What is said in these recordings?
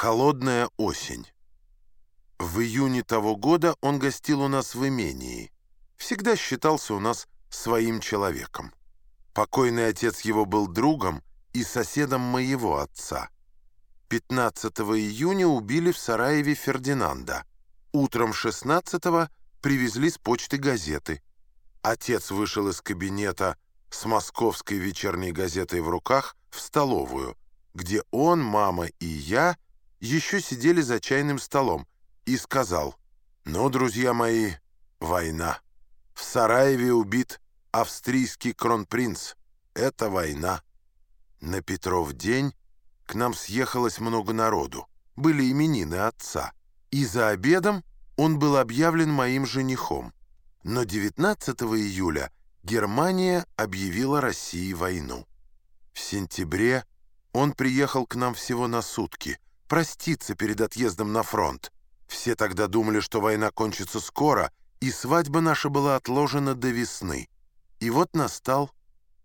Холодная осень. В июне того года он гостил у нас в имении. Всегда считался у нас своим человеком. Покойный отец его был другом и соседом моего отца. 15 июня убили в Сараеве Фердинанда. Утром 16 привезли с почты газеты. Отец вышел из кабинета с московской вечерней газетой в руках в столовую, где он, мама и я – еще сидели за чайным столом, и сказал, «Ну, друзья мои, война. В Сараеве убит австрийский кронпринц. Это война». На Петров день к нам съехалось много народу. Были именины отца. И за обедом он был объявлен моим женихом. Но 19 июля Германия объявила России войну. В сентябре он приехал к нам всего на сутки – проститься перед отъездом на фронт. Все тогда думали, что война кончится скоро, и свадьба наша была отложена до весны. И вот настал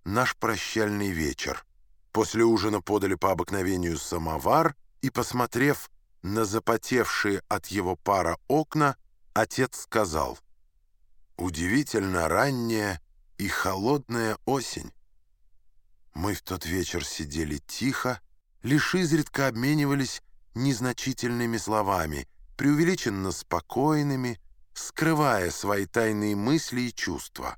наш прощальный вечер. После ужина подали по обыкновению самовар, и, посмотрев на запотевшие от его пара окна, отец сказал, «Удивительно ранняя и холодная осень». Мы в тот вечер сидели тихо, лишь изредка обменивались незначительными словами, преувеличенно спокойными, скрывая свои тайные мысли и чувства.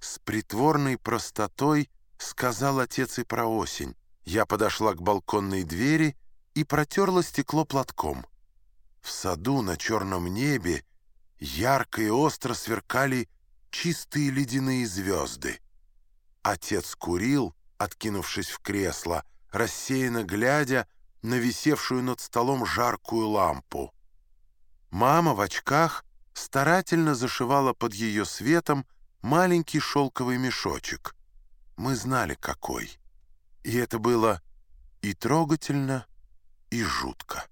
С притворной простотой сказал отец и про осень. Я подошла к балконной двери и протерла стекло платком. В саду на черном небе ярко и остро сверкали чистые ледяные звезды. Отец курил, откинувшись в кресло, рассеянно глядя на висевшую над столом жаркую лампу. Мама в очках старательно зашивала под ее светом маленький шелковый мешочек. Мы знали, какой. И это было и трогательно, и жутко.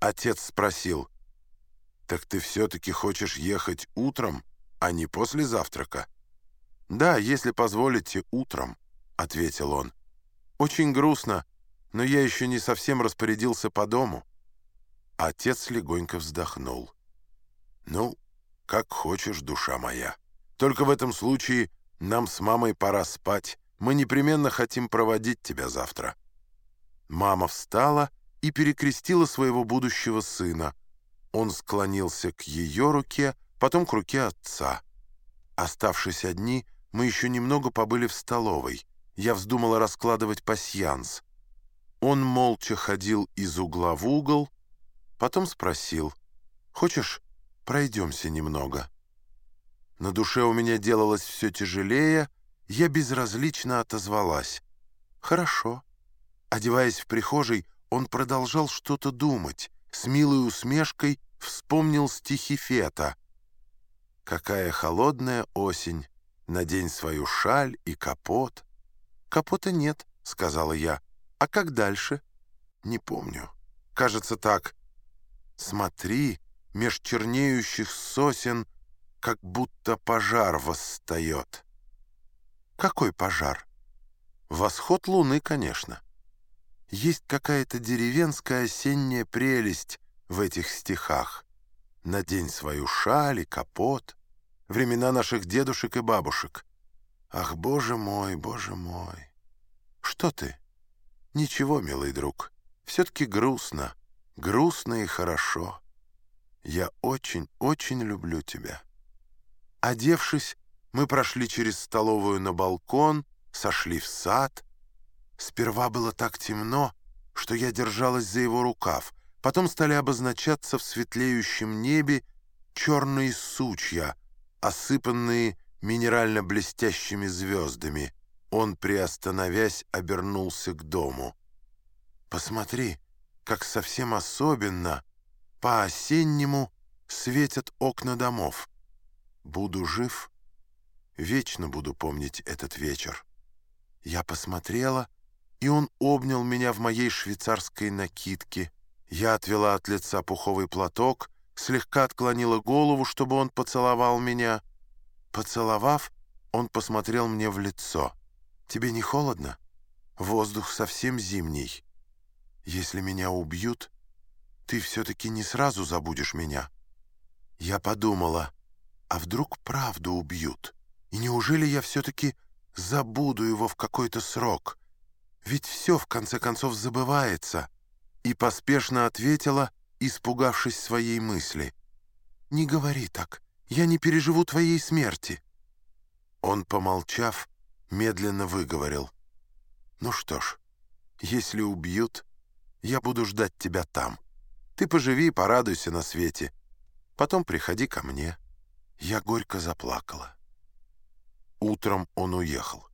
Отец спросил, «Так ты все-таки хочешь ехать утром, а не после завтрака?» «Да, если позволите, утром», — ответил он. «Очень грустно, но я еще не совсем распорядился по дому». Отец легонько вздохнул. «Ну, как хочешь, душа моя. Только в этом случае нам с мамой пора спать. Мы непременно хотим проводить тебя завтра». Мама встала и перекрестила своего будущего сына. Он склонился к ее руке, потом к руке отца. Оставшись одни, мы еще немного побыли в столовой. Я вздумала раскладывать пасьянс. Он молча ходил из угла в угол, потом спросил, «Хочешь, пройдемся немного?» На душе у меня делалось все тяжелее, я безразлично отозвалась. «Хорошо». Одеваясь в прихожей, он продолжал что-то думать, с милой усмешкой вспомнил стихи Фета. «Какая холодная осень! Надень свою шаль и капот». «Капота нет», — сказала я. А как дальше? Не помню. Кажется так. Смотри, меж чернеющих сосен, как будто пожар восстает. Какой пожар? Восход луны, конечно. Есть какая-то деревенская осенняя прелесть в этих стихах. Надень свою шаль и капот. Времена наших дедушек и бабушек. Ах, боже мой, боже мой. Что ты? «Ничего, милый друг, все-таки грустно, грустно и хорошо. Я очень, очень люблю тебя». Одевшись, мы прошли через столовую на балкон, сошли в сад. Сперва было так темно, что я держалась за его рукав. Потом стали обозначаться в светлеющем небе черные сучья, осыпанные минерально-блестящими звездами. Он, приостановясь, обернулся к дому. «Посмотри, как совсем особенно, по-осеннему светят окна домов. Буду жив, вечно буду помнить этот вечер». Я посмотрела, и он обнял меня в моей швейцарской накидке. Я отвела от лица пуховый платок, слегка отклонила голову, чтобы он поцеловал меня. Поцеловав, он посмотрел мне в лицо — «Тебе не холодно? Воздух совсем зимний». если меня убьют, ты все-таки не сразу забудешь меня. Я подумала, а вдруг правду убьют? И неужели я все-таки забуду его в какой-то срок? Ведь все, в конце концов, забывается. И поспешно ответила, испугавшись своей мысли. «Не говори так, я не переживу твоей смерти». Он, помолчав, медленно выговорил. «Ну что ж, если убьют, я буду ждать тебя там. Ты поживи порадуйся на свете. Потом приходи ко мне». Я горько заплакала. Утром он уехал.